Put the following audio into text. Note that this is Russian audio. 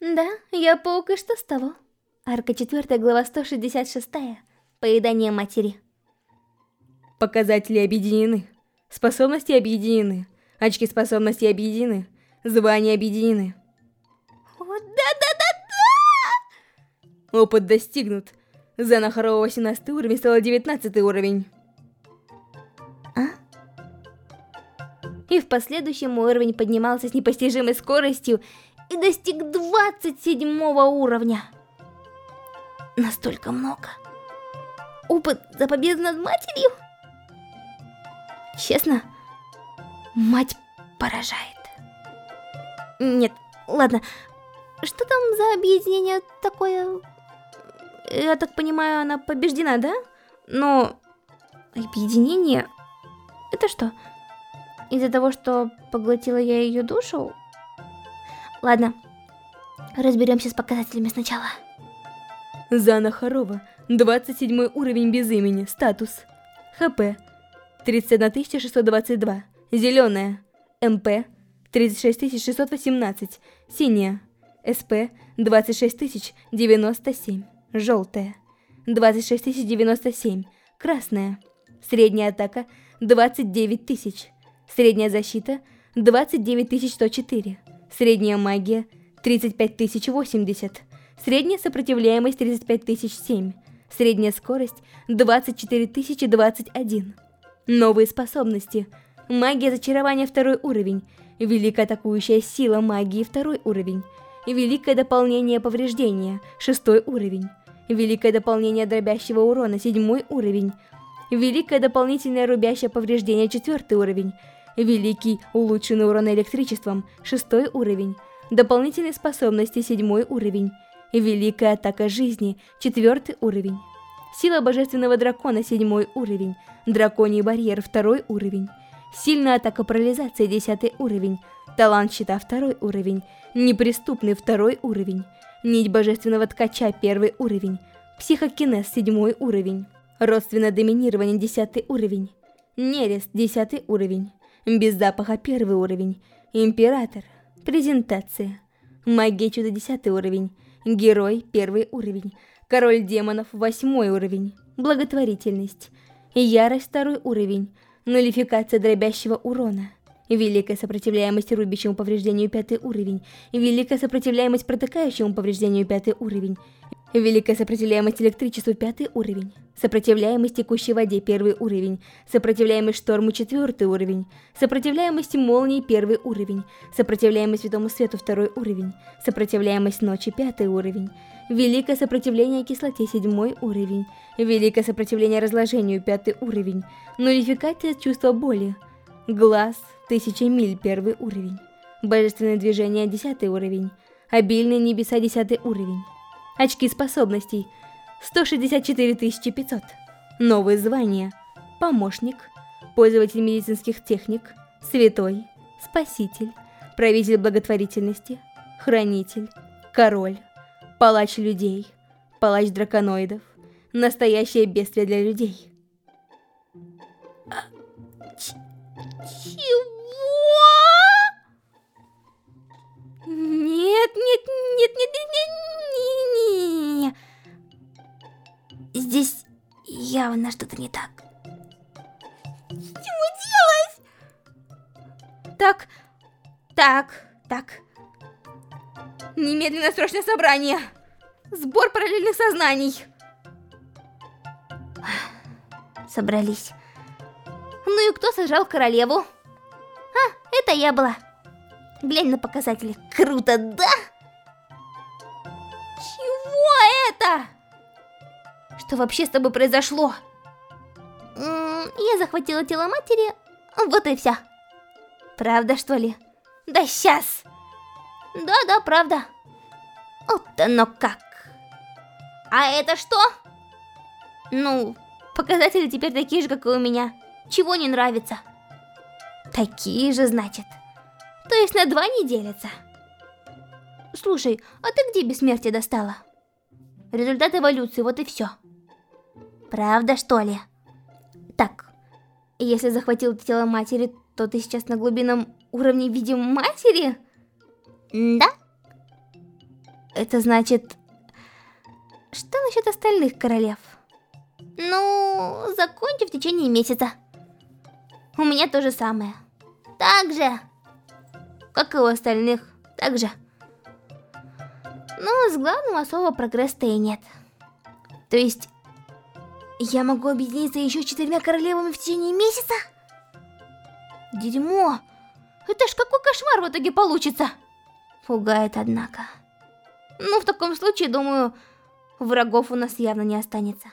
Да, я паук, и что с того? Арка 4, глава 166. Поедание матери. Показатели объединены. Способности объединены. Очки способности объединены. Звания объединены. Да-да-да-да! Опыт достигнут. Зана Харова 18 уровень стала 19 уровень. А? И в последующем уровень поднимался с непостижимой скоростью и достиг 27 уровня. Настолько много. Опыт за победу над матерью? Честно, мать поражает. Нет, ладно. Что там за объединение такое? Я так понимаю, она побеждена, да? Но объединение... Это что? Из-за того, что поглотила я ее душу? Ладно, разберемся с показателями сначала. Зана Харова, 27 уровень без имени, статус. ХП 31622, зеленая. МП 36618, синяя. СП 26097, желтая. 26097, красная. Средняя атака 29000. Средняя защита 29104. Средняя магия 35080. Средняя сопротивляемость 35007. Средняя скорость 24021. Новые способности. Магия зачарования второй уровень. Великая атакующая сила магии второй уровень. Великое дополнение повреждения шестой уровень. Великое дополнение дробящего урона седьмой уровень. Великое дополнительное рубящее повреждение четвертый уровень. Великий улучшенный урон электричеством шестой уровень. Дополнительные способности седьмой уровень. Великая атака жизни четвертый уровень. Сила божественного дракона седьмой уровень. Драконий барьер второй уровень. Сильная атака парализации десятый уровень. Талант щита второй уровень. Неприступный второй уровень. Нить божественного ткача первый уровень. Психокинез седьмой уровень. Родственное доминирование десятый уровень. Нерест десятый уровень. Без запаха первый уровень. Император. Презентация. Магия чудо десятый уровень. Герой первый уровень. Король демонов восьмой уровень. Благотворительность. Ярость второй уровень. Нулификация дробящего урона. Великая сопротивляемость рубящему повреждению пятый уровень. Великая сопротивляемость протыкающему повреждению пятый уровень. Великая сопротивляемость электричеству пятый уровень. Сопротивляемость текущей воде первый уровень. Сопротивляемость шторму четвертый уровень. Сопротивляемость молнии первый уровень. Сопротивляемость святому свету второй уровень. Сопротивляемость ночи пятый уровень. Великое сопротивление кислоте седьмой уровень. Великое сопротивление разложению пятый уровень. Нулификация чувства боли. Глаз тысяча миль первый уровень. Божественное движение десятый уровень. Обильные небеса десятый уровень. Очки способностей 164 500. Новые звания. Помощник. Пользователь медицинских техник. Святой. Спаситель. Правитель благотворительности. Хранитель. Король. Палач людей. Палач драконоидов. Настоящее бедствие для людей. Чего? Явно что-то не так. Чего делать? Так, так, так. Немедленно срочное собрание. Сбор параллельных сознаний. Собрались. Ну и кто сажал королеву? А, это я была. Глянь на показатели. Круто, да? Чего это? Что вообще с тобой произошло? Я захватила тело матери, вот и все. Правда, что ли? Да сейчас. Да-да, правда. Вот оно как. А это что? Ну, показатели теперь такие же, как и у меня. Чего не нравится? Такие же, значит. То есть на два не делятся. Слушай, а ты где бессмертие достала? Результат эволюции, вот и все. Правда, что ли? Так, если захватил тело матери, то ты сейчас на глубинном уровне видим матери? Да? Это значит... Что насчет остальных королев? Ну, закончу в течение месяца. У меня то же самое. Так же. Как и у остальных. Так же. Ну, с главным особого прогресса и нет. То есть, я могу объединиться еще четырьмя королевами в течение месяца? Дерьмо! Это ж какой кошмар в итоге получится! Пугает, однако. Ну, в таком случае, думаю, врагов у нас явно не останется.